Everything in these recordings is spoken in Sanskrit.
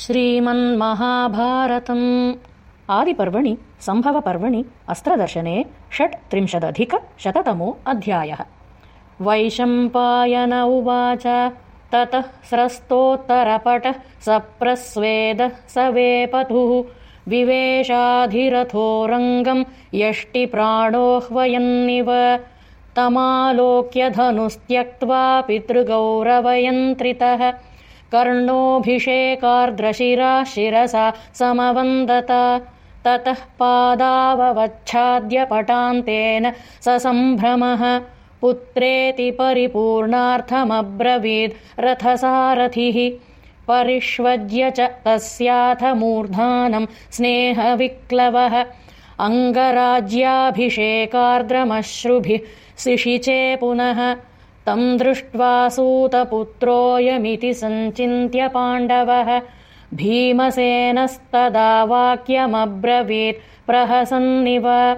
श्रीमन्महाभारतम् आदिपर्वणि सम्भवपर्वणि अस्त्रदर्शने षट्त्रिंशदधिकशततमो अध्यायः। वैशम्पायन उवाच ततः स्रस्तोत्तरपटः सप्रस्वेदः स वेपतुः विवेशाधिरथोरङ्गम् यष्टिप्राणोह्वयन्निव तमालोक्यधनुस्त्यक्त्वा पितृगौरवयन्त्रितः कर्णोऽभिषेकार्द्रशिरा शिरसा समवन्दत। ततः पादाववच्छाद्यपटान्तेन स सम्भ्रमः। पुत्रेति परिपूर्णार्थमब्रवीद् रथसारथिः। परिष्वज्य च तस्याथ मूर्धानम् स्नेहविक्लवः। अङ्गराज्याभिषेकार्द्रमश्रुभिः सिषिचे पुनः तम् दृष्ट्वा सूतपुत्रोऽयमिति सञ्चिन्त्य पाण्डवः भीमसेनस्तदा वाक्यमब्रवीत् प्रहसन्निव।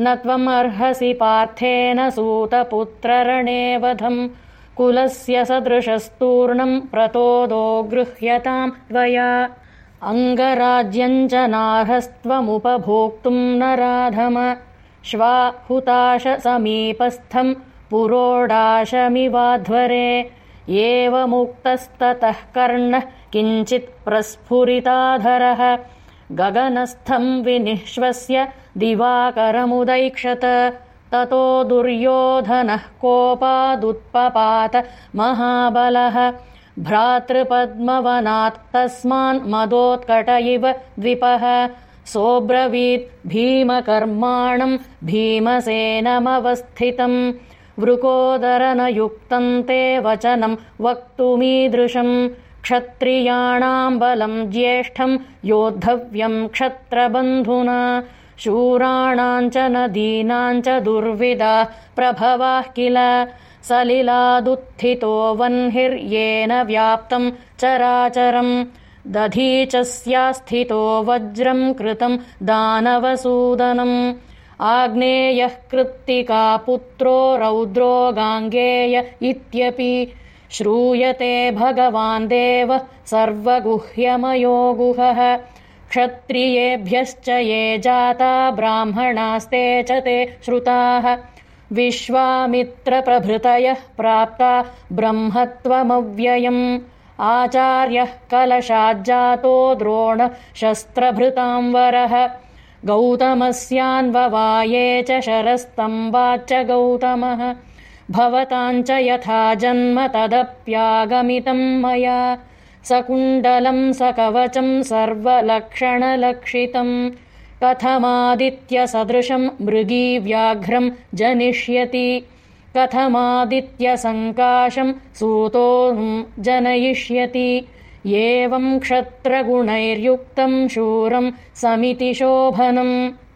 न त्वमर्हसि पार्थेन सूतपुत्ररणे वधम् कुलस्य सदृशस्तूर्णम् प्रतोदो गृह्यताम् त्वया। अङ्गराज्यम् च नार्हस्त्वमुपभोक्तुम् न राधम। श्वाहुताश समीपस्थम् पुरोडाशमिवाध्वरे एवमुक्तस्ततः कर्णः किञ्चित् प्रस्फुरिताधरः। गगनस्थम् विनिश्वस्य दिवाकरमुदैक्षत। ततो दुर्योधनः कोपादुत्पपात महाबलः। भ्रातृपद्मवनात् तस्मान्मदोत्कट इव द्विपः। सोऽब्रवीत् भीमकर्माणम् भीमसेनमवस्थितम् वृकोदरनयुक्तम् ते वचनम् वक्तुमीदृशम् क्षत्रियाणाम् बलम् ज्येष्ठम् योद्धव्यम् क्षत्रबन्धुना शूराणाम् च नदीनाम् च दुर्विदा प्रभवाः किल? सलिलादुत्थितो वह्निर्येन व्याप्तम् चराचरम् दधीचस्यास्थितो वज्रम् कृतम् दानवसूदनम् आग्नेयः कृत्तिका पुत्रो रौद्रो गाङ्गेय इत्यपि श्रूयते भगवान् देवः सर्वगुह्यमयो गुहः क्षत्रियेभ्यश्च ये जाता ब्राह्मणास्ते च ते श्रुताः। विश्वामित्रप्रभृतयः प्राप्ता ब्रह्मत्वमव्ययम्। आचार्यः कलशाज्जातो शस्त्रभृताम् वरः गौतमस्यान्ववाये च शरस्तम्बाच्च गौतमः। भवताम् च यथा जन्म तदप्यागमितम् मया। सकुण्डलम् सकवचम् सर्वलक्षणलक्षितम् कथमादित्यसदृशम् मृगीव्याघ्रम् जनिष्यति। कथमादित्यसङ्काशम् सूतो जनयिष्यति एवम् क्षत्रगुणैर्युक्तम् शूरम् समिति शोभनम्